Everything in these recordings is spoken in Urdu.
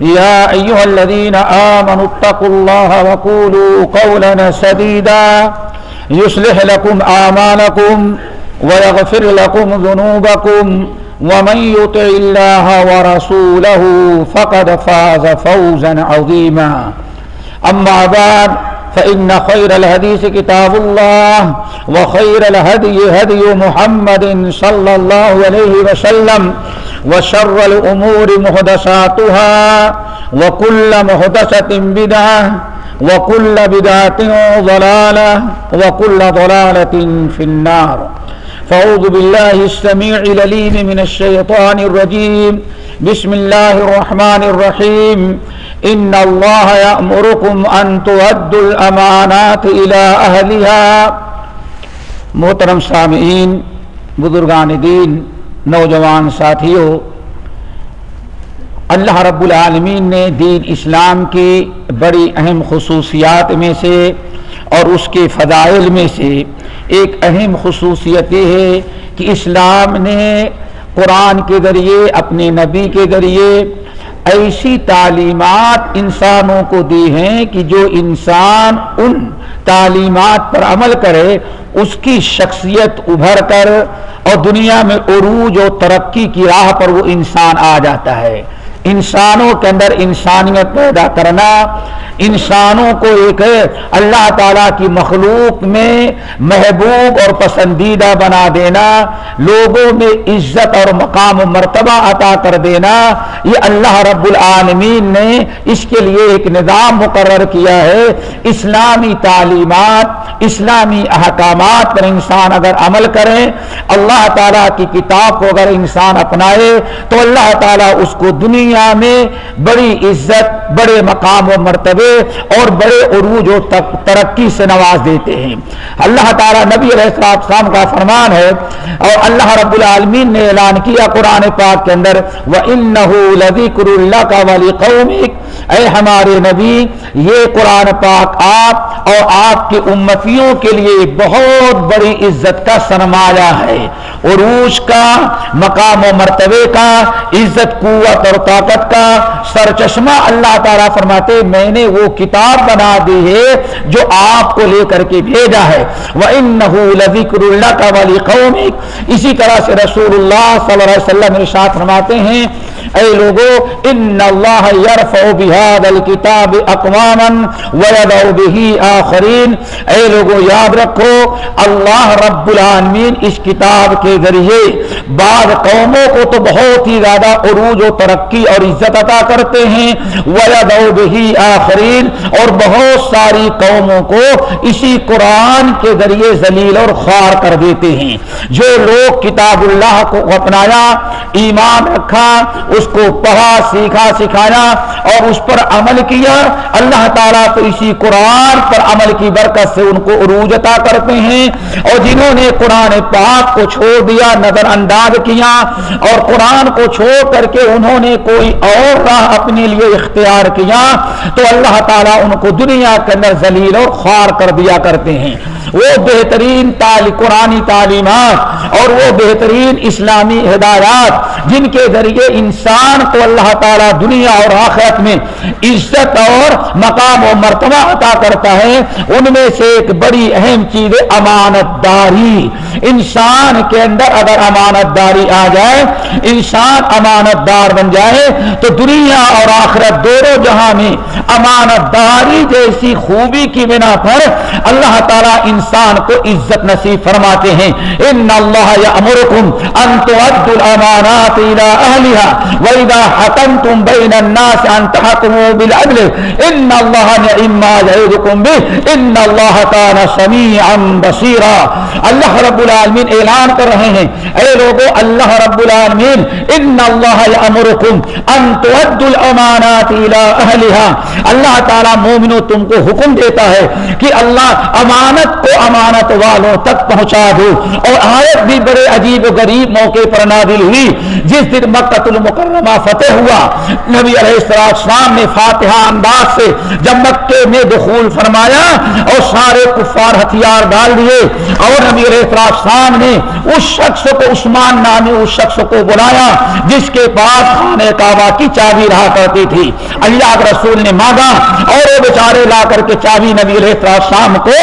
يا أيها الذين آمنوا اتقوا الله وقولوا قولنا سديدا. يصلح لكم آمالكم ويغفر لكم ذنوبكم ومن يطع الله ورسوله فقد فاز فوزا عظيما. أما بعد فإن خير الهديث كتاب الله وخير الهدي هدي محمد صلى الله عليه وسلم وشر الأمور محدثاتها وكل محدثة بدعة وكل بدعة ضلالة وكل ضلالة في النار فأعوذ بالله السميع العليم من الشيطان الرجيم بسم الله الرحمن الرحيم إن الله يأمركم أن تؤدوا الأمانات إلى أهلها محترم سامعین بزرگان دین نوجوان ساتھیوں، اللہ رب العالمین نے دین اسلام کی بڑی اہم خصوصیات میں سے اور اس کے فضائل میں سے ایک اہم خصوصیت یہ ہے کہ اسلام نے قرآن کے ذریعے، اپنے نبی کے ذریعے ایسی تعلیمات انسانوں کو دی ہیں کہ جو انسان ان تعلیمات پر عمل کرے، اس کی شخصیت ابھر کر اور دنیا میں عروج و ترقی کی راہ پر وہ انسان آ جاتا ہے۔ انسانوں کے اندر انسانیت پیدا کرنا، انسانوں کو ایک اللہ تعالیٰ کی مخلوق میں محبوب اور پسندیدہ بنا دینا، لوگوں میں عزت اور مقام و مرتبہ عطا کر دینا، یہ اللہ رب العالمین نے اس کے لیے ایک نظام مقرر کیا ہے۔ اسلامی تعلیمات، اسلامی احکامات پر انسان اگر عمل کریں اللہ تعالیٰ کی کتاب کو اگر انسان اپنائے، تو اللہ تعالیٰ اس کو دنیا میں بڑی عزت، بڑے مقام و مرتبے اور بڑے عروج و ترقی سے نواز دیتے ہیں۔ اللہ تعالیٰ نبی علیہ السلام کا فرمان ہے، اور اللہ رب العالمین نے اعلان کیا قرآن پاک کے اندر، وَإِنَّهُ لَذِكْرُ اللَّهَ وَلِقَوْمِكَ۔ اے ہمارے نبی، یہ قرآن پاک آپ اور آپ کے امتیوں کے لیے بہت بڑی عزت کا سرمایہ ہے۔ عروج کا، مقام و مرتبے کا، عزت، قوت اور طاقت کا سر چشمہ اللہ تعالیٰ فرماتے میں نے وہ کتاب بنا دی ہے جو آپ کو لے کر کے بھیجا ہے۔ وَإِنَّهُ لَذِكْرُ اللَّهَ کا ولی قومک اسی طرح سے رسول اللہ صلی اللہ علیہ وسلم ارشاد فرماتے ہیں، اے لوگو ان اللہ یرفع بهذا الكتاب اقواما ويدع به آخرین اے لوگو، یاد رکھو، اللہ رب العالمین اس کتاب کے ذریعے بعض قوموں کو تو بہت ہی زیادہ عروج و ترقی اور عزت عطا کرتے ہیں وَيَدَوْ آخرین، اور بہت ساری قوموں کو اسی قرآن کے ذریعے ذلیل اور خوار کر دیتے ہیں۔ جو لوگ کتاب اللہ کو اپنایا، ایمان رکھا، اس کو پڑھا، سیکھا، سکھایا، اور اس پر عمل کیا، اللہ تعالیٰ تو اسی قرآن پر عمل کی برکت سے ان کو عروج عطا کرتے ہیں۔ اور جنہوں نے قرآن پاک کو چھوڑ دیا، نظر انداز کیا اور قرآن کو چھوڑ کر کے انہوں نے کوئی اور راہ اپنے لیے اختیار کیا تو اللہ تعالیٰ ان کو دنیا کے اندر ذلیل اور خوار کر دیا کرتے ہیں۔ وہ بہترین تعلی قرآنی تعلیمات اور وہ بہترین اسلامی ہدایات جن کے ذریعے انسان انسان کو اللہ تعالیٰ دنیا اور آخرت میں عزت اور مقام و مرتبہ عطا کرتا ہے، ان میں سے ایک بڑی اہم چیز ہے امانت داری انسان کے اندر اگر امانت امانت داری آ جائے، انسان امانت دار بن جائے، تو دنیا اور آخرت دونوں جہاں میں امانت داری جیسی خوبی کی بنا پر اللہ تعالیٰ انسان کو عزت نصیب فرماتے ہیں۔ ان اللہ یامرکم ان تؤدوا الامانات الى اهلها واذا حكمتم بين الناس ان تحكموا بالعدل ان اللہ نعم ما يعظكم به ان اللہ كان سميعا بصيرا۔ اللہ رب العالمین اعلان کر رہے ہیں، اے لوگ لوگوں اللہ رب العالمین، ان اللہ یامرکم ان تؤدوا الامانات الى اهلها اللہ تعالی مومنو تم کو حکم دیتا ہے کہ اللہ امانت کو امانت والوں تک پہنچا دو۔ اور آیت بھی بڑے عجیب و غریب موقع پر نادل ہوئی، جس دن مکہ المکرمہ فتح ہوا۔ نبی علیہ السلام نے فاتحہ انداز سے جب مکے میں دخول فرمایا اور سارے کفار ہتھیار ڈال دیے۔ اور نبی علیہ السلام نے اس شخص کو عثمان نامی اس شخص کو بلایا جس کے پاس خانے کعبہ کی چابی رہا کرتی تھی۔ اللہ رسول نے مانگا اور وہ بیچارے لا کر کے چابی نبی علیہ السلام کو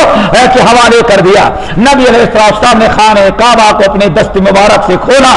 کے حوالے کر دیا۔ نبی علیہ السلام نے خانے کعبہ کو اپنے دست مبارک سے کھولا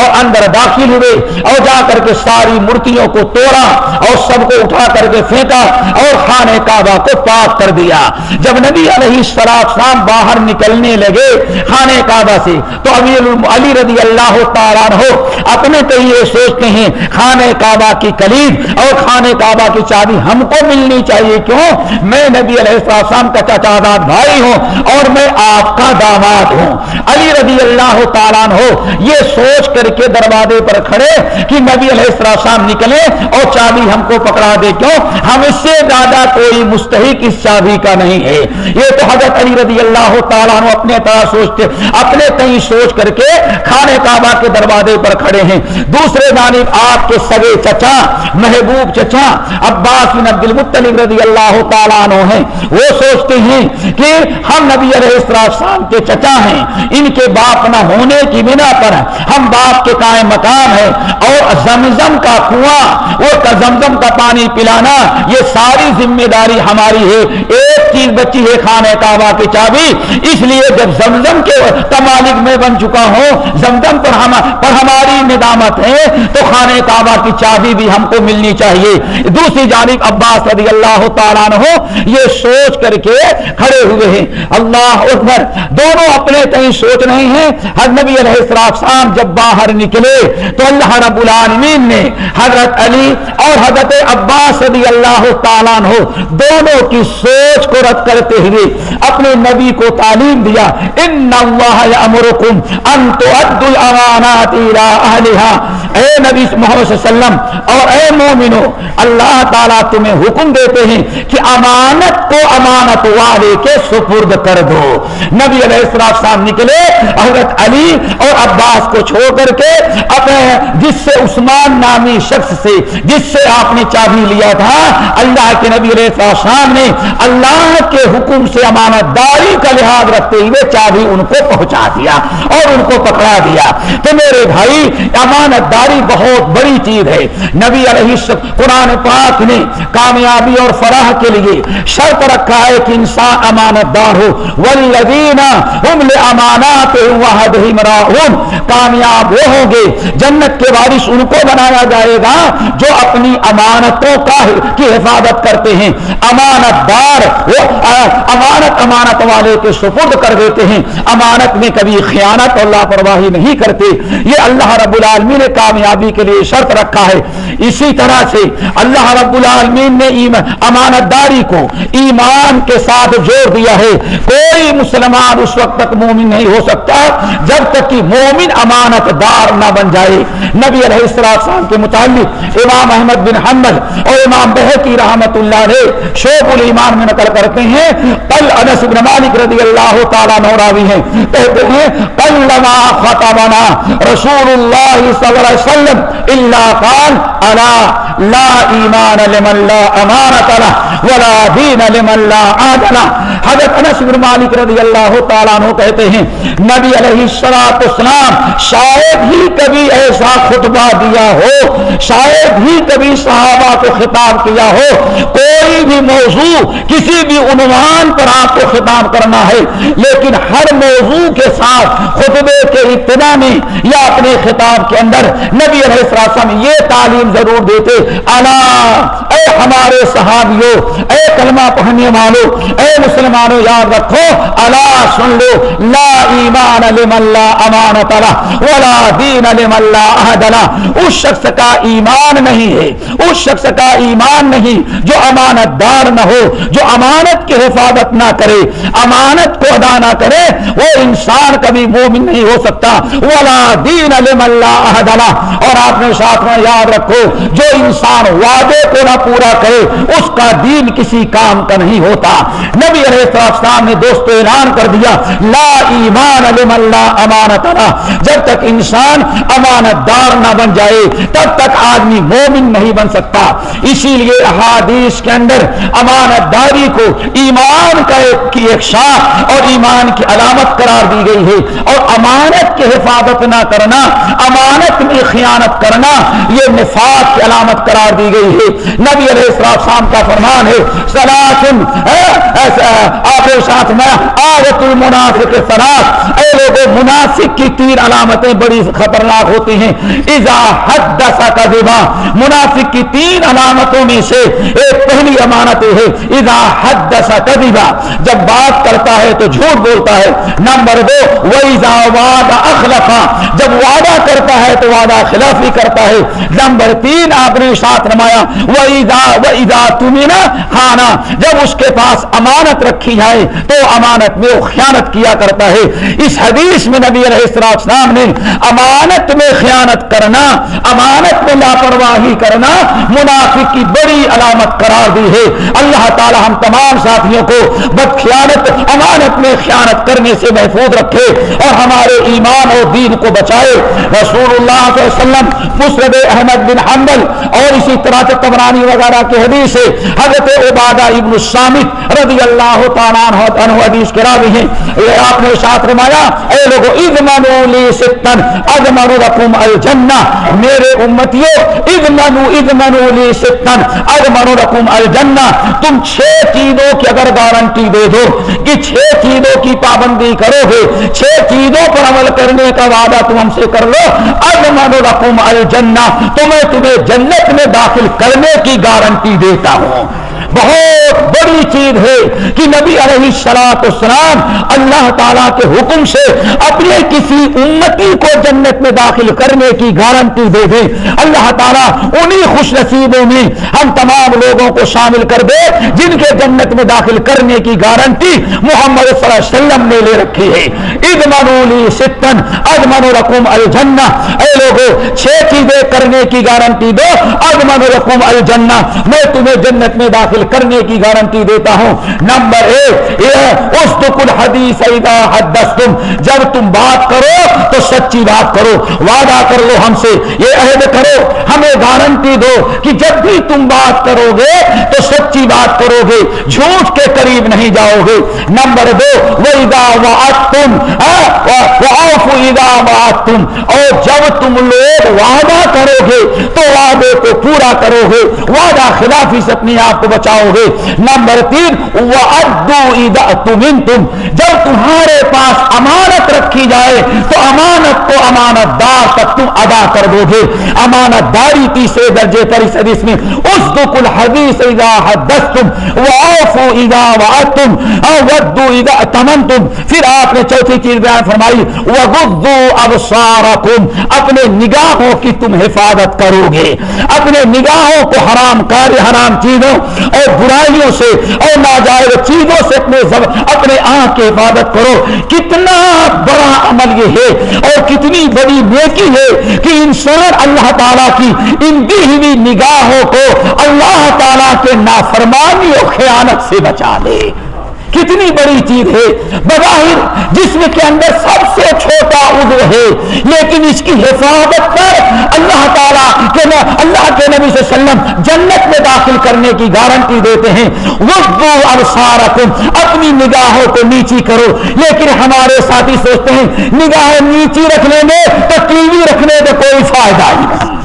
اور اندر داخل ہوئے اور جا کر کے ساری مورتیوں کو توڑا اور سب کو اٹھا کر کے پھینکا اور خانے کعبہ کو پاک کر دیا۔ جب نبی علیہ السلام باہر نکلنے لگے خانے کعبہ سے تو امیر علی رضی اللہ اللہ تعالیٰ ہو، اپنے تو یہ سوچتے ہیں خانے کعبہ کی کلید اور خانے کعبہ کی چابی ہم کو ملنی چاہیے۔ کیوں؟ میں نبی علیہ السلام کا چچا داد بھائی ہوں اور میں آپ کا داماد ہوں۔ علی رضی اللہ تعالیٰ ہو یہ سوچ کر کے دروازے پر کھڑے کہ نبی علیہ السلام نکلے اور چابی ہم کو پکڑا دے۔ کیوں؟ ہم اس سے زیادہ کوئی مستحق اس چابی کا نہیں ہے۔ یہ تو حضرت علی رضی اللہ تعالیٰ اپنے طرح سوچتے، اپنے کہیں سوچ کر کے خانے کعبہ کے دروازے پر کھڑے ہیں۔ دوسرے جانب آپ کے سگے چچا، محبوب چچا، عباس بن عبد المطلب رضی اللہ تعالیٰ عنہ ہیں۔ وہ سوچتے ہیں کہ ہم نبی علیہ السلام کے چچا ہیں۔ ان کے باپ نہ ہونے کی بنا پر ہم باپ کے قائم مقام ہے اور زمزم کا کنواں، وہ زمزم کا پانی پلانا، یہ ساری ذمہ داری ہماری ہے۔ ایک چیز بچی ہے خانہ کعبہ کی چابی۔ اس لیے جب زمزم کے مالک میں بن چکا ہوں، زمزم پر ہم پر ہماری ندامت ہے، تو خانہ کعبہ کی چابی بھی ہم کو ملنی چاہیے۔ دوسری جانب عباس رضی اللہ تعالیٰ ہو یہ سوچ کر کے کھڑے ہوئے ہیں۔ اللہ اکبر، دونوں اپنے کہیں سوچ رہے ہیں۔ ہر نبی علیہ السلام جب باہر نکلے، تو اللہ رب العالمین نے حضرت علی اور حضرت عباس رضی اللہ تعالیٰ ہو دونوں کی سوچ کو رد کرتے ہوئے اپنے نبی کو تعلیم دیا۔ ان اللہ امرکم ان تؤد الامانات الى اہلها اے نبی محمد صلی اللہ علیہ وسلم اور اے مومنو، اللہ تعالیٰ تمہیں حکم دیتے ہیں کہ امانت کو امانت والے کے سپرد کر دو۔ نبی علیہ السلام صاحب نکلے، حضرت علی اور عباس کو چھوڑ کر کے اپنے جس سے عثمان نامی شخص سے، جس سے آپ نے چابی لیا تھا، اللہ کے نبی علیہ السلام نے اللہ کے حکم سے امانت داری کا لحاظ رکھتے ہوئے چابی ان کو پہنچا دیا اور ان کو پکڑا دیا۔ تو میرے بھائی امانت داری بہت بڑی چیز ہے۔ نبی علیہ قرآن پاک نے کامیابی اور فراہ کے لیے شرط رکھا ہے کہ انسان امانت دار ہو والذین ہم کامیاب وہ ہوں گے جنت کے وارث ان کو بنایا جائے گا جو اپنی امانتوں کا کی حفاظت کرتے ہیں۔ امانت دار وہ امانت امانت والے کے سپرد کر دیتے ہیں۔ امانت میں کبھی خیانت اور لاپرواہی نہیں نہیں کرتے۔ یہ اللہ رب العالمین نے کامیابی کے لیے شرط رکھا ہے۔ اسی طرح سے اللہ رب العالمین نے امانت داری کو ایمان کے ساتھ جوڑ دیا ہے۔ کوئی مسلمان اس وقت تک مومن نہیں ہو سکتا جب تک کہ مومن امانت دار نہ بن جائے۔ نبی علیہ السلام کے متعلق امام احمد بن حمد اور امام بحقی رحمت اللہ علیہ شوق الایمان میں نقل کرتے ہیں۔ قل انس بن مالک رضی اللہ تعالیٰ نوراوی ہیں۔ کہتے ہیں، قل لما خطبنا رسول اللہ صلی اللہ علیہ وسلم اللہ قال انا لا ایمان لمن لا امانت له ولا دین لمن لا عدل حضرت انس بن مالک رضی اللہ تعالیٰ عنہ کہتے ہیں، نبی علیہ الصلوۃ والسلام، شاید ہی کبھی ایسا خطبہ دیا ہو، شاید ہی کبھی صحابہ کو خطاب کیا ہو، کوئی بھی موضوع، کسی بھی عنوان پر آپ کو خطاب کرنا ہے، لیکن ہر موضوع کے ساتھ خطبے کے ابتدا میں یا اپنے خطاب کے اندر نبی علیہ السلام یہ تعلیم ضرور دیتے اے ہمارے صحابیوں اے کلمہ پڑھنے والوں اے مسلمانوں یاد رکھو اللہ سن لو لا ایمان لمن لا امانت ولا دین لمن لا عہد اس شخص کا ایمان نہیں ہے، اس شخص کا ایمان نہیں جو امانت دار نہ ہو، جو امانت کی حفاظت نہ کرے، امانت کو ادا نہ کرے، وہ انسان کبھی مومن نہیں ہو سکتا۔ ولا دین لمن لا عہد اور آپ نے ساتھ میں یاد رکھو، جو انسان وعدے کو نہ پورا کرے، اس کا دین کسی کام کا نہیں ہوتا۔ نبی علیہ السلام نے دوستو اعلان کر دیا، لا ایمان لمن لا امانت جب تک انسان امانت دار نہ بن جائے، تب تک آدمی مومن نہیں بن سکتا۔ اسی لیے احادیث کے اندر امانت داری کو ایمان کا ایک کی ایک شاخ اور ایمان کی علامت قرار دی گئی ہے۔ اور امانت کی حفاظت نہ کرنا امانت میں خیانت کرنا، یہ نفاق کی علامت قرار دی گئی ہے۔ نبی علیہ السلام شام کا فرمان ہے سلاسن آپ ساتھ میں آغت المنافق سلاس اے لوگوں منافق کی تین علامتیں بڑی خطرناک ہوتی ہیں۔ اذا حدث کذبا، منافق کی تین علامتوں میں سے ایک پہلی امانت ہے، اذا حدث کذبا۔ جب بات کرتا ہے تو جھوٹ بولتا ہے۔ نمبر دو، وَإِذَا وَعَدَ أَخْلَفَ جب وعدہ کرتا ہے تو وعدہ خلافی کرتا ہے۔ نمبر تین آپ نے ساتھ نمایا، وَإِذَا وَإِذَا تُمِنَ خانہ جب اس کے پاس امانت رکھی جائے تو امانت میں وہ خیانت کیا کرتا ہے۔ اس حدیث میں نبی علیہ السلام نے امانت میں خیانت کرنا، امانت میں لاپرواہی کرنا منافق کی بڑی علامت قرار دی ہے۔ اللہ تعالی ہم تمام ساتھیوں کو بد خیانت، امانت میں خیانت کرنے سے محفوظ رکھے اور ہمارے ایمان اور دین کو بچائے۔ رسول اللہ اللہ علیہ وسلم مسرد احمد بن حنبل اور اسی طرح سے تبرانی وغیرہ کے حدیث سے حضرت عبادہ ابن السامت رضی اللہ تعالیٰ عنہ حدیث کے راوی ہیں۔ یہ آپ نے ساتھ رمایا اے لوگو اذمنو لی ستن اذمنو رکم الجنہ۔ میرے امتیوں اذمنو اذمنو لی ستن اذمنو رکم الجنہ۔ تم چھ چیزوں کی اگر گارنٹی دے دو، کہ چھ چیزوں کی پابندی کرو گے۔ چھ چیزوں پر عمل کرنے کا وعدہ تم ہم سے کر لو۔ اذمنو الجنہ تو میں تمہیں جنت میں داخل کرنے کی گارنٹی دیتا ہوں۔ بہت بڑی چیز ہے کہ نبی علیہ سلاط اسلام اللہ تعالیٰ کے حکم سے اپنے کسی امتی کو جنت میں داخل کرنے کی گارنٹی دے دے اللہ تعالیٰ انہی خوش نصیبوں میں ہم تمام لوگوں کو شامل کر دے جن کے جنت میں داخل کرنے کی گارنٹی محمد صلی اللہ علیہ وسلم نے لے رکھی ہے۔ عید منولی ستن ادمن رقم الجنہ۔ اے لوگوں چھ چیزیں کرنے کی گارنٹی دو۔ ادمن رقم الجنہ، میں تمہیں جنت میں داخل کرنے کی گارنٹی دیتا ہوں۔ نمبر ایک، یہ اس کل حدیث تم جب تم بات کرو تو سچی بات کرو، وعدہ کر لو ہم سے، یہ عہد کرو، ہمیں گارنٹی دو کہ جب بھی تم بات کرو گے تو سچی بات کرو گے، جھوٹ کے قریب نہیں جاؤ گے۔ نمبر دو، وَإِذَا وَعَدْتُمْ ہاں، وَعَوْفُ وَعَدْتُمْ۔ اور جب تم لوگ وعدہ کرو گے تو وعدے کو پورا کرو گے وعدہ خلافی سے اپنے آپ کو بچاؤ گے نمبر تین تم جب تمہارے پاس امانت رکھی جائے، تو امانت کو امانت دار تک تم ادا کر دو گے۔ امانت داری تیسرے درجے پر اس حدیث میں اس دو کل حدیث اذا حدثتم۔ وعوفو اذا وعدتم۔ ودو اذا تمنتم پھر آپ نے چوتھی چیز بیان فرمائی وغضو ابصارکم اپنے نگاہوں کی تم حفاظت کرو گے۔ اپنے اپنے نگاہوں کو حرام کار حرام چیزوں اور برائیوں سے اور ناجائز چیزوں سے اپنے اپنے آنکھ کی حفاظت کرو۔ کتنا بڑا عمل یہ ہے اور کتنی بڑی نیکی ہے کہ انسان اللہ تعالیٰ کی ان دی ہوئی نگاہوں کو اللہ تعالیٰ کے نافرمانی اور خیانت سے بچا لے۔ کتنی بڑی چیز ہے۔ بظاہر جسم کے اندر سب سے چھوٹا ادو ہے، لیکن اس کی حفاظت پر اللہ تعالیٰ کے اللہ کے نبی صلی اللہ علیہ وسلم جنت میں داخل کرنے کی گارنٹی دیتے ہیں۔ وقو ابسارکم اپنی نگاہوں کو نیچی کرو۔ لیکن ہمارے ساتھی سوچتے ہیں، نگاہیں نیچی رکھنے میں تو ٹی وی رکھنے میں کوئی فائدہ ہی نہیں۔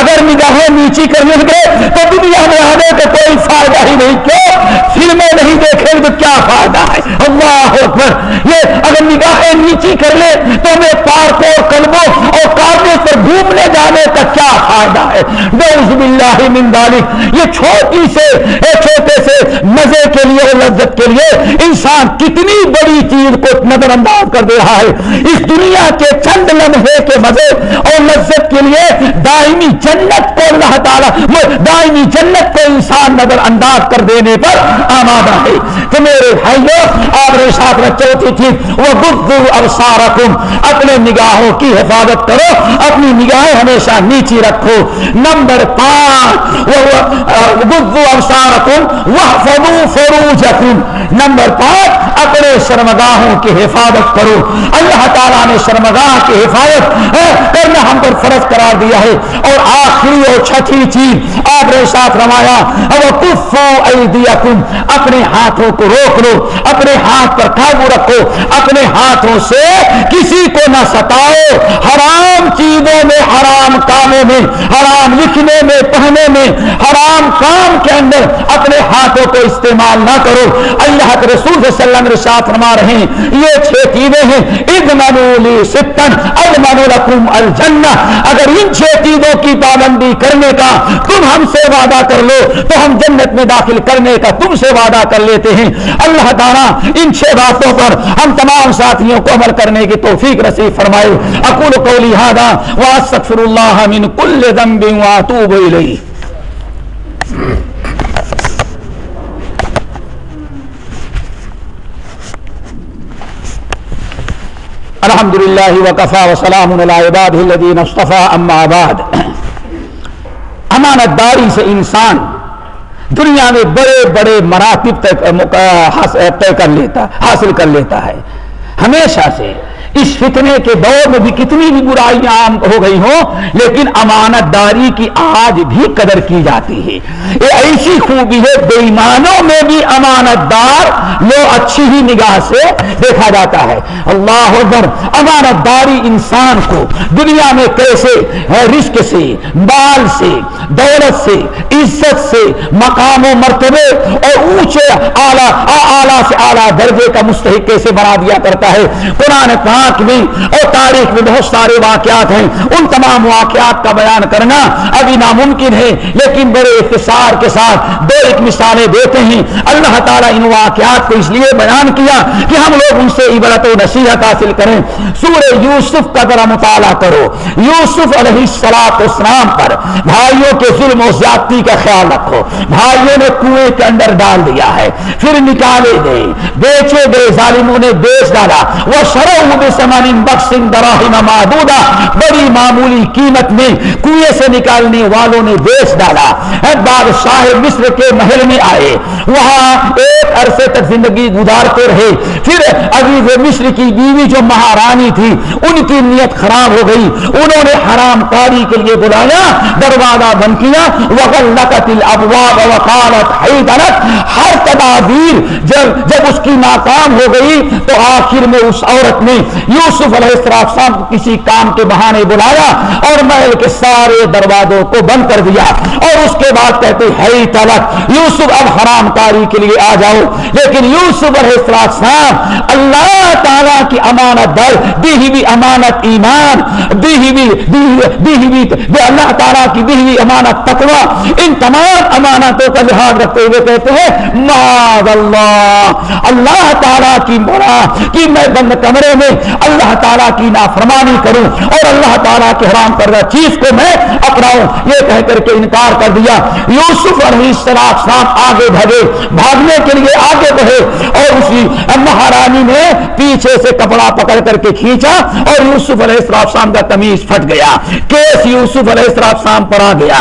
اگر نگاہیں نیچی کرنے لگے تو دنیا میں آنے کا کوئی فائدہ ہی نہیں، کیوں؟ فلمیں نہیں دیکھیں تو کیا فائدہ ہے؟ اللہ اکبر، یہ اگر نگاہیں نیچی کر لے تو ہمیں پارکوں کلبوں اور کارنے پر گھومنے جانے کا کیا فائدہ ہے؟ باللہ من ذالک، یہ چھوٹی سے چھوٹے سے مزے کے لیے اور لذت کے لیے انسان کتنی بڑی چیز کو نظر انداز کر دے رہا ہے۔ اس دنیا کے چند لمحے کے مزے اور لذت کے لیے دائمی جنت کو اللہ تعالیٰ وہ دائمی جنت کو انسان نظر انداز کر دینے پر آمادہ ہے تو میرے بھائیوں آپ نے ساتھ میں چوتھی چیز وہ گفتگو ابسارا اپنے نگاہوں کی حفاظت کرو، اپنی نگاہیں ہمیشہ نیچی رکھو۔ نمبر پانچ وہ گفتگو ابسارا وہ فبو فروج نمبر پانچ، اپنے شرمگاہوں کی حفاظت کرو۔ اللہ تعالیٰ نے شرمگاہ کی حفاظت کرنا ہم پر فرض قرار دیا ہے۔ اور آخری اور چھٹی چیز آپ نے ساتھ روایا اپنے ہاتھوں کو روک لو، اپنے ہاتھ پر قابو رکھو، اپنے ہاتھوں سے کسی کو نہ ستاؤ۔ حرام چیزوں میں، حرام کاموں میں، حرام لکھنے میں، پڑھنے میں، حرام کام کے اندر اپنے ہاتھوں کو استعمال نہ کرو۔ اللہ کے رسول صلی اللہ علیہ وسلم ساتھ رما رہے ہیں، یہ چھ چیزیں ہیں۔ اذمنوا ستن اذمنوا لکم الجنہ۔ اگر ان چھ چیزوں کی پابندی کرنے کا تم ہم سے وعدہ کر لو، تو ہم جنت میں داخل کرنے کا تم سے وعدہ کر لیتے ہیں۔ اللہ تعالیٰ ان چھ باتوں پر ہم تمام ساتھیوں کو عمل کرنے کی توفیق رسیف فرمائے۔ اکول کو لہٰذا واسطر اللہ من کل ذنب واتوب الیہ۔ الحمد للہ وقفا وسلام علی عباد الذین اصطفى اما بعد. امانت داری سے انسان دنیا میں بڑے بڑے مراتب طے کر لیتا حاصل کر لیتا ہے۔ ہمیشہ سے اس فتنے کے دور میں بھی کتنی بھی برائیاں عام ہو گئی ہوں، لیکن امانت داری کی آج بھی قدر کی جاتی ہے۔ یہ ایسی خوبی ہے بے ایمانوں میں بھی امانت دار لو اچھی ہی نگاہ سے دیکھا جاتا ہے۔ اللہ اکبر، امانت داری انسان کو دنیا میں کیسے، رزق سے بال سے، دولت سے، عزت سے، مقام و مرتبے اور اونچے اعلیٰ اعلیٰ سے اعلیٰ درجے کا مستحق کیسے بنا دیا کرتا ہے۔ قرآن پاک پاک میں اور تاریخ میں بہت سارے واقعات ہیں۔ ان تمام واقعات کا بیان کرنا ابھی ناممکن ہے، لیکن بڑے اختصار کے ساتھ دو ایک مثالیں دیتے ہیں۔ اللہ تعالیٰ ان واقعات کو اس لیے بیان کیا کہ ہم لوگ ان سے عبرت و نصیحت حاصل کریں۔ سورہ یوسف کا ذرا مطالعہ کرو۔ یوسف علیہ السلاط اسلام پر بھائیوں کے ظلم و زیادتی کا خیال رکھو۔ بھائیوں نے کنویں کے اندر ڈال دیا ہے، پھر نکالے گئے۔ بیچے گئے ظالموں نے بیچ ڈالا۔ وہ شرح سمن بخشن دراہم محدودہ بڑی معمولی قیمت میں کنویں سے نکالنے والوں نے بیچ ڈالا۔ بادشاہ مصر کے محل میں آئے۔ وہاں ایک عرصے تک زندگی گزارتے رہے۔ پھر عزیز مصر کی بیوی جو مہارانی تھی، ان کی نیت خراب ہو گئی۔ انہوں نے حرام کاری کے لیے بلایا، دروازہ بند کیا۔ وغلقت الابواب وقالت حیدنت ہر تدابیر جب جب اس کی ناکام ہو گئی، تو آخر میں اس عورت نے یوسف علیہ السلام کو کسی کام کے بہانے بلایا اور محل کے سارے دروازوں کو بند کر دیا اور اس کے بعد کہتے ہے تلک، یوسف اب حرام کاری کے لیے آ جاؤ۔ لیکن یوسف علیہ السلام اللہ تعالیٰ کی امانت در دی ہوئی امانت ایمان دی ہوئی اللہ تعالیٰ کی دی ہوئی امانت تقوا ان تمام امانتوں کا لحاظ رکھتے ہوئے کہتے ہیں ماد اللہ؟ اللہ تعالیٰ کی بڑا کہ میں بند کمرے میں اللہ تعالیٰ کی نافرمانی کروں اور اللہ تعالیٰ کے حرام کردہ چیز کو میں اپناؤں۔ یہ کہہ کر کے انکار کر دیا۔ یوسف علیہ السلام آگے بھگے بھاگنے کے لیے آگے بڑھے۔ اور اسی مہارانی نے پیچھے سے کپڑا پکڑ کر کے کھینچا اور یوسف علیہ السلام کا تمیز پھٹ گیا۔ کیس یوسف علیہ السلام پر آ گیا۔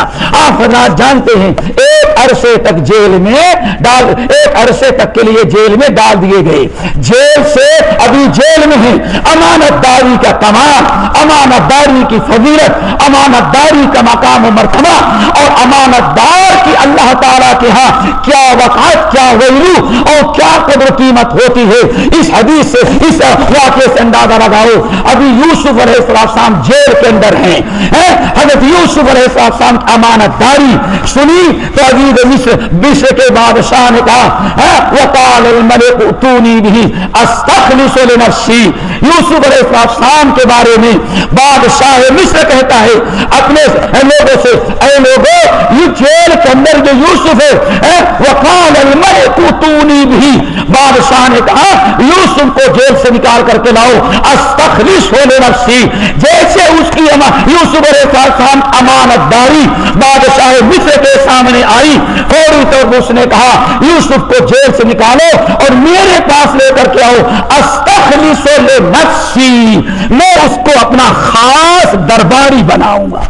آپ حضرات جانتے ہیں، ایک عرصے تک جیل میں ڈال، ایک عرصے تک کے لیے جیل میں ڈال دیے گئے۔ جیل سے ابھی جیل میں ہیں۔ امانت داری کا کمال امانت داری کی فضیلت امانت داری کا مقام و مرتبہ اور امانت دار کی اللہ تعالیٰ کے ہاں کیا وقت کیا ویلو اور کیا قدر قیمت بات ہوتی ہے۔ اس حدیث سے، اس واقعے سے اندازہ لگاؤ۔ ابھی یوسف علیہ السلام جیل کے اندر ہیں۔ حضرت یوسف علیہ السلام امانت داری۔ سنی؟ تو عزیز مصر مصر کے بادشاہ نے کہا وقال الملک اتونی بھی استخلص لنفسی۔ یوسف علیہ السلام کے بارے میں بادشاہ مصر کہتا ہے، اپنے لوگوں سے، اے لوگوں یہ جیل کے اندر جو یوسف ہے وقال الملک اتونی بھی بادشاہ اللہ نے کہا، یوسف کو جیل سے نکال کر کے لاؤ۔ استخلص لنفسی جیسے اس کی یوسف علیہ السلام امانت داری بادشاہ مصر کے سامنے آئی، فوری طور پر اس نے کہا، یوسف کو جیل سے نکالو اور میرے پاس لے کر کے آؤ۔ استخلص نفسی۔ میں اس کو اپنا خاص درباری بناؤں گا۔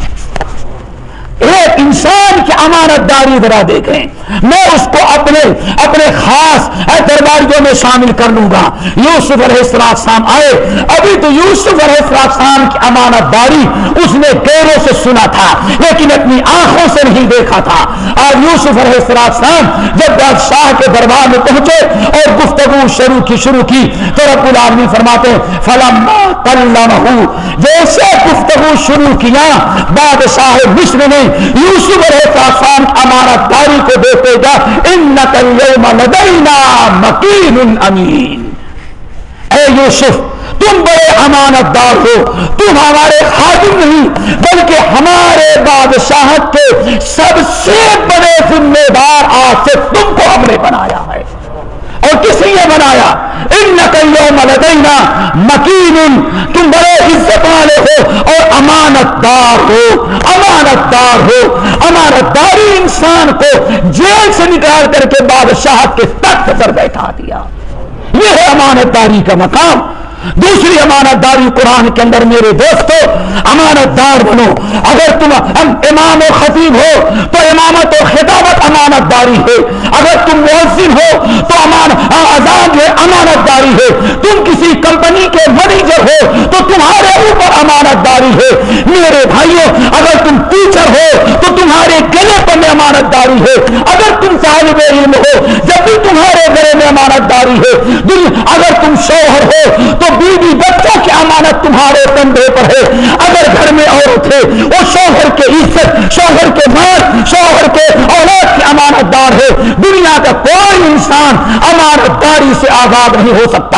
ایک انسان کی امانت داری ذرا دیکھیں۔ میں اس کو اپنے اپنے خاص درباریوں میں شامل کر لوں گا۔ یوسف علیہ السلام آئے۔ ابھی تو یوسف علیہ السلام کی امانت داری اس نے پیروں سے سنا تھا، لیکن اپنی آنکھوں سے نہیں دیکھا تھا۔ اور یوسف علیہ السلام جب بادشاہ کے دربار میں پہنچے اور گفتگو شروع کی شروع کی تو رب العالمین فرماتے فلم جیسے گفتگو شروع کیا، بادشاہ مصر نے یوسف علیہ السلام امانت داری کو دیکھے گا ان لدینا مکین امین۔ اے یوسف، تم بڑے امانت دار ہو، تم ہمارے خادم نہیں، بلکہ ہمارے بادشاہ کے سب سے بڑے ذمہ دار آج سے تم کو ہم نے بنایا ہے۔ اور کس نے بنایا؟ ان نقلوں ملدینا مکین تم بڑے عزت والے ہو اور امانت دار ہو امانت دار ہو۔ امانت داری انسان کو جیل سے نکال کر کے بادشاہ کے تخت پر بیٹھا دیا۔ یہ ہے امانت داری کا مقام۔ دوسری امانت داری قرآن کے اندر میرے دوستو امانت دار بنو۔ اگر تم امام و خطیب ہو، تو امامت و خطابت امانت داری ہے۔ اگر تم محسن ہو، تو امان آزاد ہے امانت داری ہے۔ تم کسی کمپنی کے منیجر ہو، تو تمہارے اوپر امانت داری ہے۔ میرے بھائیوں اگر تم ٹیچر ہو، تو تمہارے گلے پر میں امانت داری ہے۔ اگر تم صاحب علم ہو، جب بھی تمہارے گلے میں امانت داری ہے اگر تم شوہر ہو، تو بیوی بچوں کی امانت تمہارے کندھے پر ہے۔ اگر گھر میں عورت ہے، وہ شوہر کے عزت، شوہر کے مال، شوہر کے اولاد کی امانت دار ہے۔ دنیا کا کوئی انسان امانت داری سے آزاد نہیں ہو سکتا۔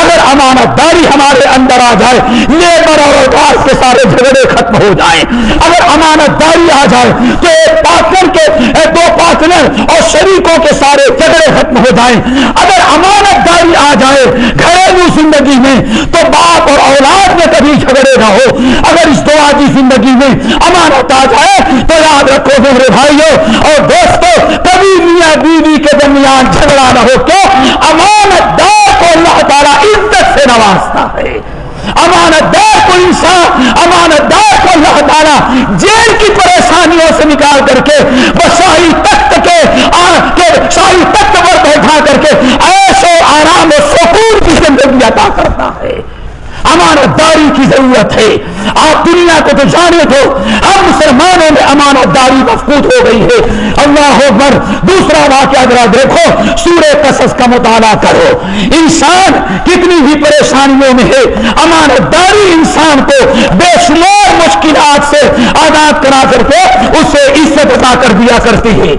اگر امانت داری ہمارے اندر آ جائے لیبر اور اوقات کے سارے جھگڑے ختم ہو جائیں۔ اگر امانت داری آ جائے، تو ایک پارٹنر کے دو پارٹنر اور شریکوں کے سارے جھگڑے ختم ہو جائیں۔ اگر امانت داری آ جائے گھریلو زندگی میں، تو باپ اور اولاد میں کبھی جھگڑے نہ ہو۔ اگر اس دعا کی زندگی میں امانت آ جائے، تو یاد رکھو میرے بھائیوں اور دوستوں کبھی میاں بیوی کے درمیان جھگڑا نہ ہو۔ کیوں؟ امانت دار کو اللہ تعالیٰ عزت سے نوازتا ہے۔ امانت دار کو انسان امانت دار کو اللہ تعالیٰ جیل کی پریشانیوں سے نکال کر کے وہ شاہی تخت کے شاہی تخت پر بیٹھا کر کے ایسے آرام و سکون کی زندگی عطا کرتا ہے۔ داری کی ضرورت ہے۔ آپ دنیا کو تو جانے دو۔ ہم مسلمانوں میں امانت داری مفقود ہو گئی ہے۔ اللہ اکبر دوسرا واقعہ ذرا دیکھو۔ سورہ قصص کا مطالعہ کرو۔ انسان کتنی بھی پریشانیوں میں ہے۔ امانت داری انسان کو بے شمار مشکلات سے آزاد کرا کر کے اسے عزت ادا کر دیا کرتی ہے۔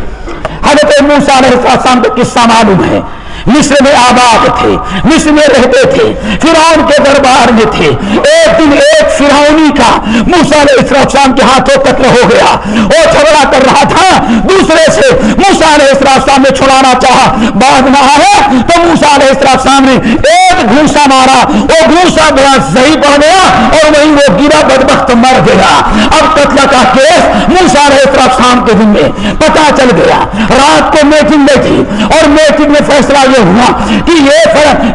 حضرت موسیٰ علیہ السلام کا قصہ معلوم ہے۔ مصر میں آباد تھے، مصر میں رہتے تھے، فرعون کے دربار میں تھے۔ ایک دن ایک فرعونی کا موسا علیہ السلام کے ہاتھوں قتل ہو گیا وہ جھگڑا کر رہا تھا۔ دوسرے سے موسا علیہ السلام نے چھڑانا چاہا، بعد نہ آیا تو موسا علیہ السلام نے ایک گھوسا مارا وہ گھوسا بڑا صحیح پڑ گیا اور وہی وہ گرا بدبخت مر گیا۔ اب قتل کا کیس موسا علیہ السلام کے دن میں پتا چل گیا۔ رات کو میٹنگ میں تھی اور میٹنگ میں فیصلہ یہ ہوا کہ یہ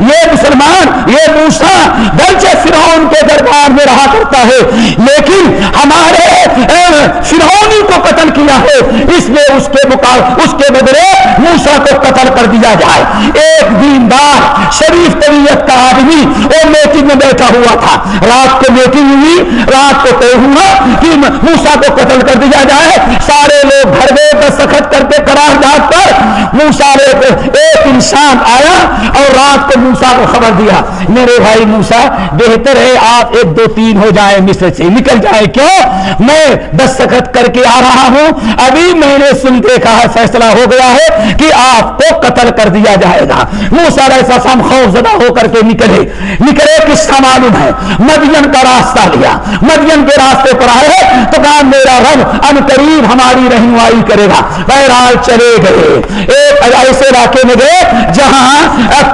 یہ مسلمان، یہ موسا گرچہ فرعون کے دربار میں رہا کرتا ہے۔ لیکن ہمارے کو قتل کیا ہے اس میں اس کے مقابل اس کے بدلے موسا کو قتل کر دیا جائے۔ ایک دیندار، شریف طبیعت کا آدمی وہ میٹنگ میں بیٹھا ہوا تھا۔ رات کو میٹنگ ہوئی، رات کو طے ہوا کہ موسا کو قتل کر دیا جائے۔ سارے لوگ گھر گئے دستخط کر کے قرار داد پر موسا ایک انسان آیا اور رات کو موسا کو خبر دیا۔ میرے بھائی موسا بہتر ہے آپ ایک دو تین ہو جائیں، مصر سے نکل جائے کیوں؟ میں دستخط کر کے آ رہا ہوں۔ ابھی میں نے سن دیکھا ہے فیصلہ ہو گیا ہے کہ آپ کو قتل کر دیا جائے گا۔ موسا ایسا سم خوف زدہ ہو کر کے نکلے۔ نکلے کس کا معلوم ہے؟ مدین کا راستہ لیا۔ مدین کے راستے پر آئے تو کہا، میرا رب ان قریب ہماری رہنمائی کرے گا۔ بہرحال چلے گئے۔ ایک ایسے علاقے میں گئے جہاں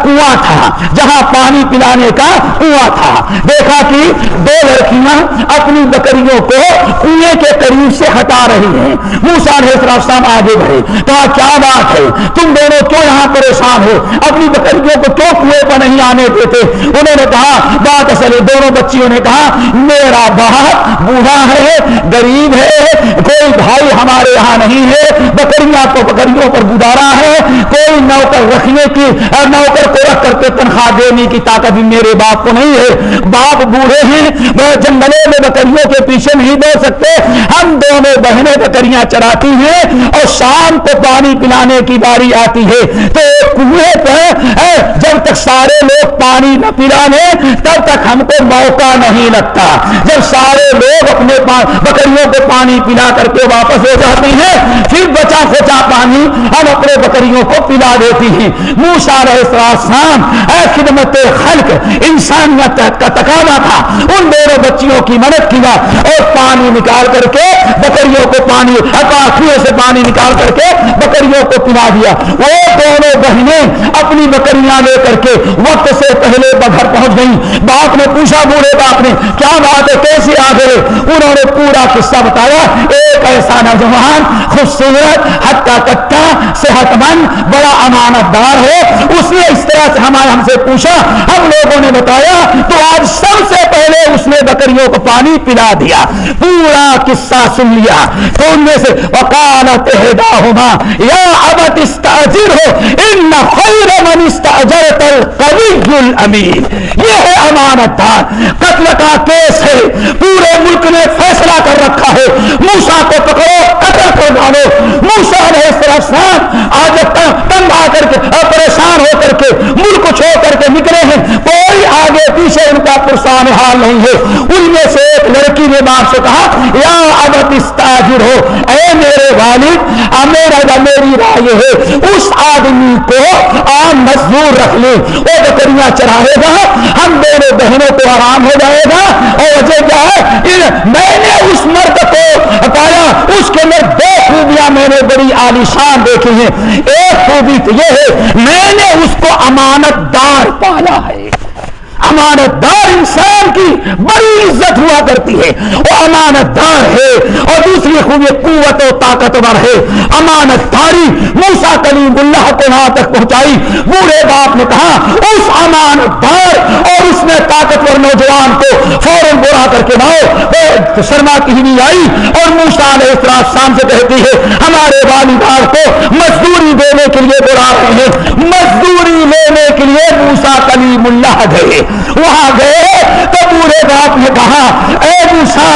کنواں تھا، جہاں پانی پلانے کا کنواں تھا۔ دیکھا کہ دو لڑکیاں اپنی بکریوں کو کنویں کے قریب سے ہٹا رہی ہیں۔ موسا السلام آگے بڑھے، کہا، کیا بات ہے؟ تم دونوں کیوں یہاں پریشان ہو؟ اپنی بکریوں کو کیوں کنویں پر نہیں آنے دیتے۔ انہوں نے کہا، بات اصل دونوں بچیوں نے کہا، میرا باپ بوڑھا ہے، غریب ہے، کوئی بھائی ہمارے یہاں نہیں ہے، بکریاں کو بکریوں پر گزارا ہے، کوئی نوکر رکھنے کی، نوکر کو رکھ کر کے تنخواہ دینے کی طاقت بھی میرے باپ کو نہیں ہے۔ باپ بوڑھے ہیں، وہ جنگلوں میں بکریوں کے پیچھے نہیں دوڑ سکتے۔ ہم دونوں بہنیں بکریاں چراتی ہیں اور شام کو پانی پلانے کی باری آتی ہے۔ تو کنویں پہ جب تک سارے لوگ پانی نہ پلانے، تب تک ہم کو موقع نہیں لگتا۔ جب سارے لوگ اپنے بکریوں کو پانی پلا کر کے واپس ہو جاتے ہیں، پھر بچا کھوچا پانی ہم اپنے بکریوں کو پلا دیتی ہیں۔ موسا السلام، اے، خدمت خلق، انسانیت کا تقاضا تھا۔ ان دونوں بچیوں کی مدد کیا اور پانی نکال کر کے بکریوں کو پانی کنویں سے پانی نکال کر کے بکریوں کو پلا دیا۔ وہ دونوں بہنیں اپنی بکریاں لے کر کے وقت سے پہلے گھر پہنچ گئی باپ نے پوچھا، بوڑھے باپ نے، کیا بات ہے؟ کیسے آ گئے؟ انہوں نے پورا قصہ بتایا۔ ایک ایسا نوجوان خوبصورت ہٹا کٹا صحت مند بڑا امانت دار ہے۔ اس نے اس طرح سے ہمارے ہم سے پوچھا، ہم لوگوں نے بتایا، تو آج سب سے پہلے اس نے بکریوں کو پانی پلا دیا۔ پورا قصہ سن لیا۔ تو ان میں سے وکالت ہوگا یا ابت استاجر ہو، ان خیر من استاجرت القوی الامین۔ یہ ہے امانت دار۔ قتل کا کیس ہے۔ پورے ملک نے فیصلہ کر رکھا ہے۔ موسا کو پکڑو، قتل کو ڈالو موسا علیہ السلام آج تنگ آ کر کے، پریشان ہو کر کے، ملک چھوڑ کر کے نکلے ہیں۔ کوئی آگے پیچھے ان کا پرسان حال نہیں ہے۔ ان میں سے ایک لڑکی نے باپ سے کہا، یا ابت استاجر ہو، اے میرے والد، میرا میری رائے ہے، اس آدمی کو عام مزدور رکھ لیں وہ بکریاں چڑھائے گا، ہم دونوں بہنوں کو آرام ہو جائے گا۔ اور وجہ کیا ہے، میں نے اس مرد کو فرمایا اس کے اندر دو خوبیاں میں نے بڑی عالیشان دیکھی ہیں۔ ایک خوبی تو یہ ہے، میں نے اس کو امانت دار پالا ہے۔ امانت دار انسان کی بڑی عزت ہوا کرتی ہے۔ وہ امانت دار ہے اور دوسری خوبی قوت و طاقتور ہے۔ امانت داری موسا کلیم اللہ کو وہاں تک پہنچائی۔ بوڑھے باپ نے کہا، اس امانت دار اور اس میں طاقتور نوجوان کو فوراً بلا کر کے لاؤ۔ شرما کی نہیں آئی اور موسا علیہ السلام سے کہتی ہے، ہمارے والدار کو مزدوری دینے کے لیے بلا رہے ہیں۔ مزدوری لینے کے لیے موسا کلیم اللہ گئے۔ وہاں گئے تو پورے باپ نے کہا، اے موسا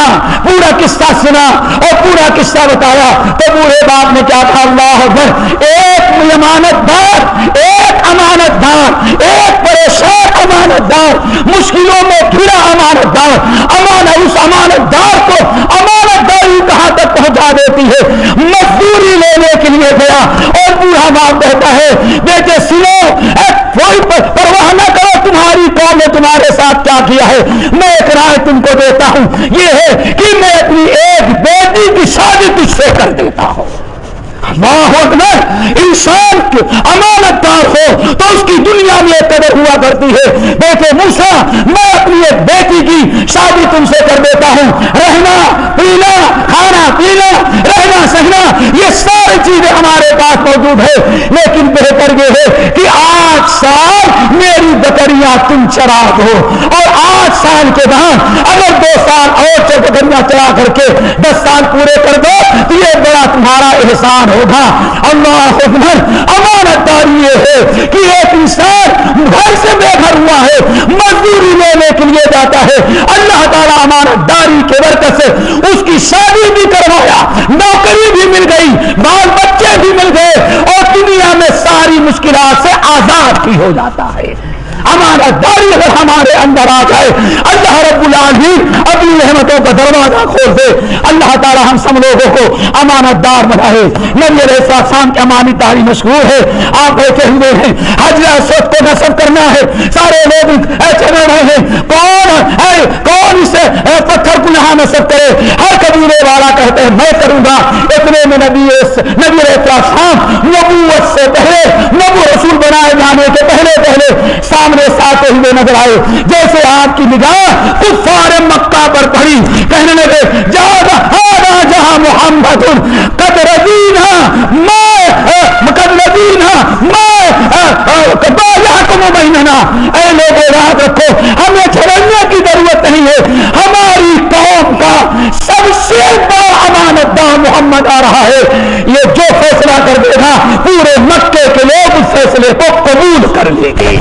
پورا قصہ سنا اور پورا قصہ بتایا۔ تو پورے باپ نے کیا کہا، اللہ اکبر، ایک امانت دار، ایک امانت دار، ایک پریشان امانت دار، مشکلوں میں گھرا امانت دار، امانت اس امانت دار کو امانت داری کہاں تک پہنچا دیتی ہے؟ مزدوری لینے کے لیے گیا اور بوڑھا باپ کہتا ہے، بیٹے سنو کوئی پرواہ نہ نے تمہارے ساتھ کیا کیا ہے؟ میں ایک رائے تم کو دیتا ہوں، یہ ہے کہ میں اپنی ایک بیٹی کی شادی تجھ سے کر دیتا ہوں۔ انسان امانت دار ہو تو اس کی دنیا میں قدر ہوا کرتی ہے۔ بیٹے موسا میں اپنی ایک بیٹی کی شادی تم سے کر دیتا ہوں۔ رہنا، پینا، کھانا، پینا، رہنا، سہنا، یہ ساری چیزیں ہمارے پاس موجود ہے لیکن بہتر یہ ہے کہ آٹھ سال میری بکریاں تم چرا دو اور آٹھ سال کے بعد اگر دو سال اور بکریاں چرا کر کے دس سال پورے کر دو تو یہ بڑا تمہارا احسان ہوگا۔ اللہ اکبر امانت داری یہ ہے کہ ایک انسان گھر سے بے گھر ہوا ہے، مزدوری لینے کے لیے جاتا ہے۔ اللہ تعالیٰ امانت داری کے برکت سے اس کی شادی بھی کروایا، نوکری بھی مل گئی، بال بچے بھی مل گئے اور دنیا میں ساری مشکلات سے آزاد بھی ہو جاتا ہے۔ ہمارا داری اگر ہمارے اندر آ جائے۔ اللہ رب العالمین اپنی رحمتوں کا دروازہ کھول دے۔ اللہ تعالی ہم سب لوگوں کو امانت دار بنائے۔ نبی علیہ السلام کی امانی داری مشہور ہے۔ آپ بیٹھے ہوئے ہیں حضرت سوچ کو نصب کرنا ہے۔ سارے لوگ چلے رہے ہیں۔ کون ہے؟ کون اسے پتھر کو یہاں نصب کرے؟ ہر قبیلے والا کہتے ہیں، میں کروں گا۔ اتنے میں نبی نبی علیہ السلام نبوت سے پہلے نبو رسول بنائے جانے کے پہلے پہلے سامنے سامنے ساتھ ہوئے نظر آئے۔ جیسے آپ کی نگاہ کفار مکہ پر پڑی۔ کہنے لگے جہاں جہاں محمد قد رضینا، میں، قد رضینا، میں مہینہ اے لوگ یاد رکھو، ہمیں چھڑنے کی ضرورت نہیں ہے۔ ہماری قوم کا سب سے بڑا امانت دار محمد آ رہا ہے۔ یہ جو فیصلہ کر دے گا، پورے مکے کے لوگ اس فیصلے کو قبول کر لیں گے۔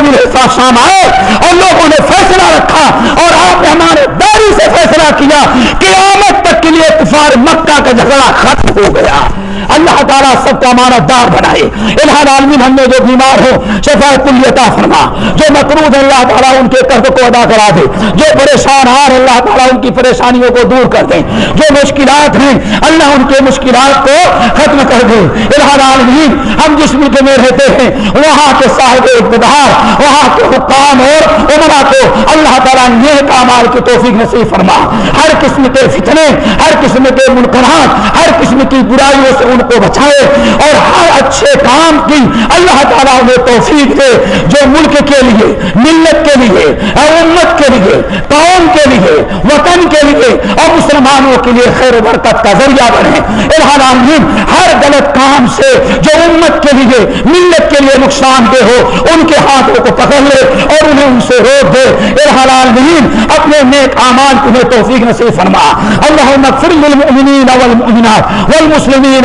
نبی شام آئے اور لوگوں نے فیصلہ رکھا اور آپ نے ہمارے داری سے فیصلہ کیا، قیامت تک کے لیے کفار مکہ کا جھگڑا ختم ہو گیا۔ اللہ تعالیٰ سب کا امانت دار بنائے۔ الحال عالمین، ہم نے جو بیمار ہو شفا کلیتا فرما۔ جو مقروض اللہ تعالیٰ ان کے قرض کو ادا کرا دے۔ جو پریشان ہار اللہ تعالیٰ ان کی پریشانیوں کو دور کر دیں جو مشکلات ہیں، اللہ ان کے مشکلات کو ختم کر دے۔ الحال عالمین، ہم جس ملک میں رہتے ہیں، وہاں کے صاحب اقتدار، وہاں کے حکام اور عمرہ کو اللہ تعالیٰ نیک اعمال کی توفیق نصیب فرما۔ ہر قسم کے فتنے، ہر قسم کے منکرات، ہر قسم کی برائیوں سے ان کو کو بچائے اور ہر اچھے کام کی اللہ تعالیٰ انہیں توفیق دے جو ملک کے لیے، ملت کے لیے امت کے لیے، قوم کے لیے، وطن کے لیے، اور مسلمانوں کے لیے خیر و برکت کا ذریعہ بنے۔ الحال ہر غلط کام سے جو امت کے لیے، ملت کے لیے نقصان دہ ہو، ان کے ہاتھ کو پکڑ لے اور انہیں ان سے روک دے۔ ارحلال اپنے نیک اعمال تمہیں توفیق نصیب فرما۔ اللهم اغفر للمؤمنین والمؤمنات والمسلمین